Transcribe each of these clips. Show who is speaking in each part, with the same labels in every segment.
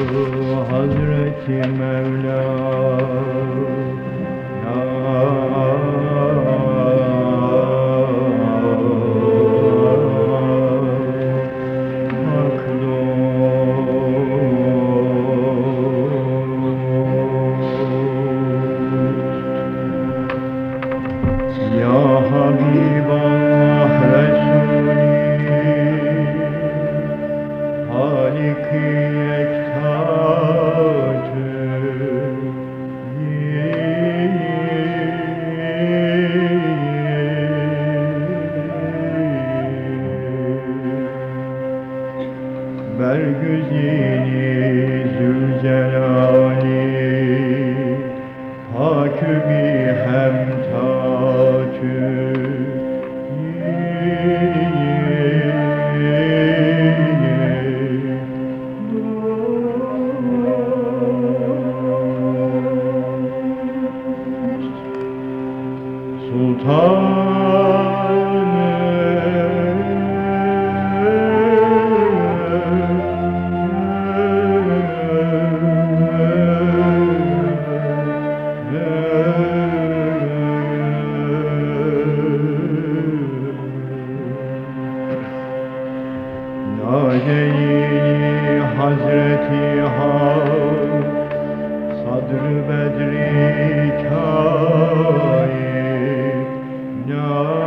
Speaker 1: Hazreti Mevla Naceyi Hazreti Hak Sadr-ı Bedri No.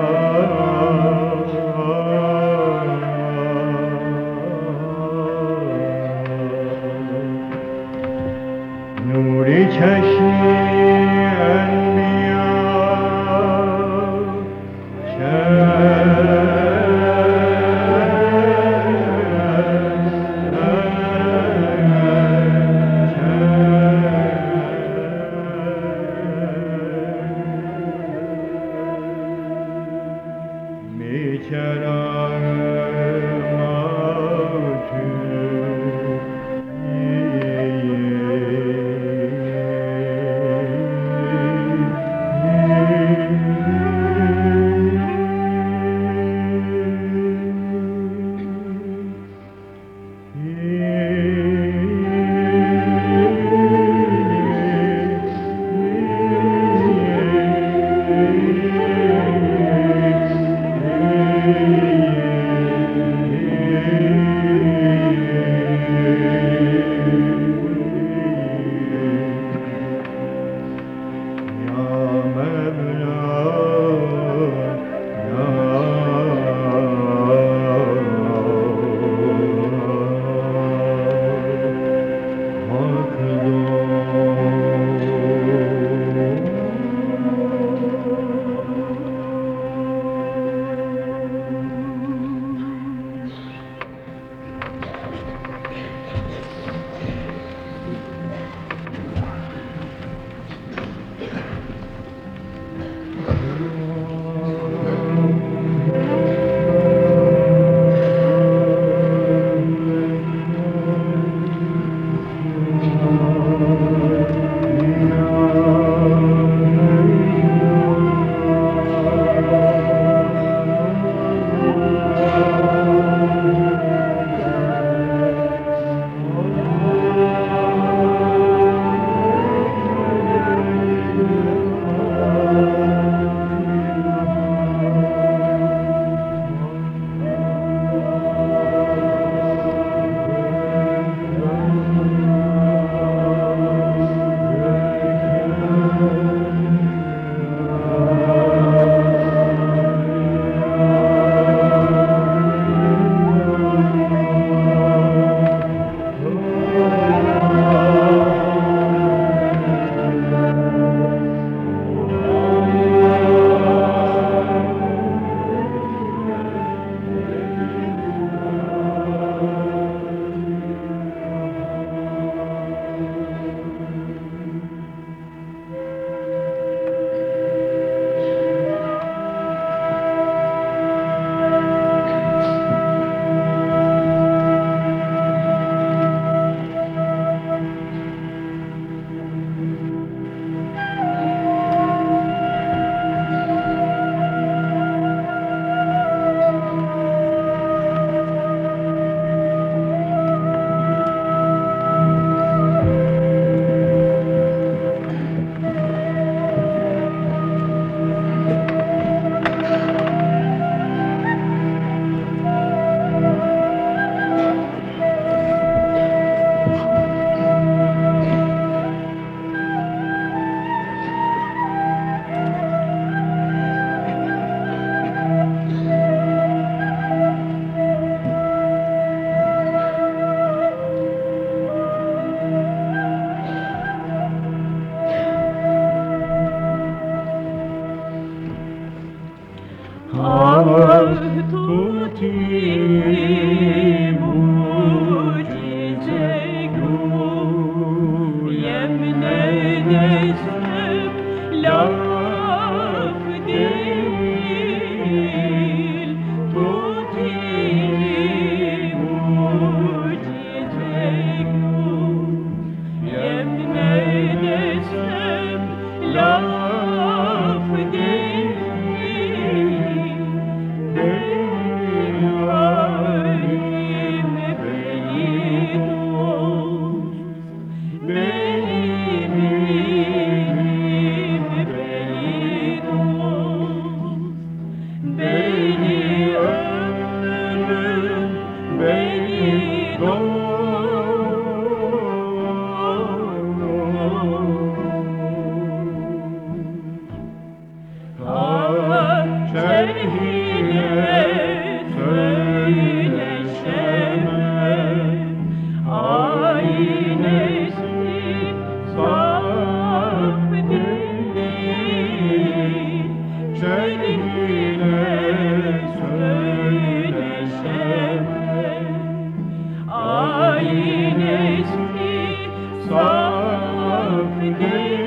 Speaker 1: Lord. Amen.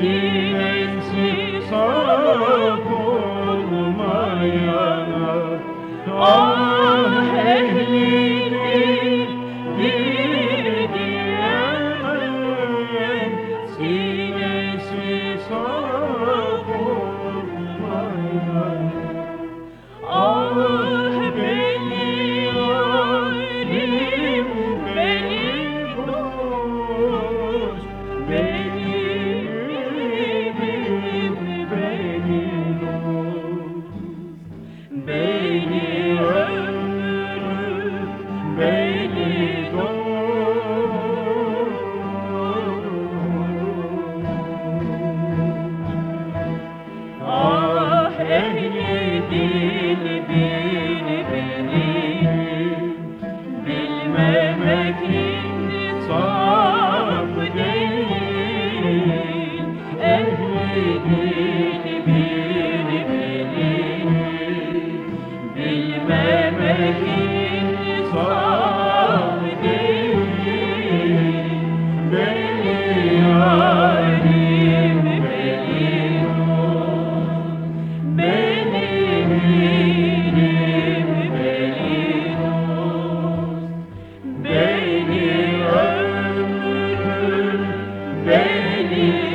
Speaker 1: 心。beijo